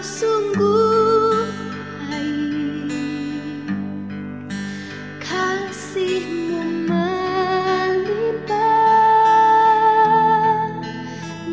so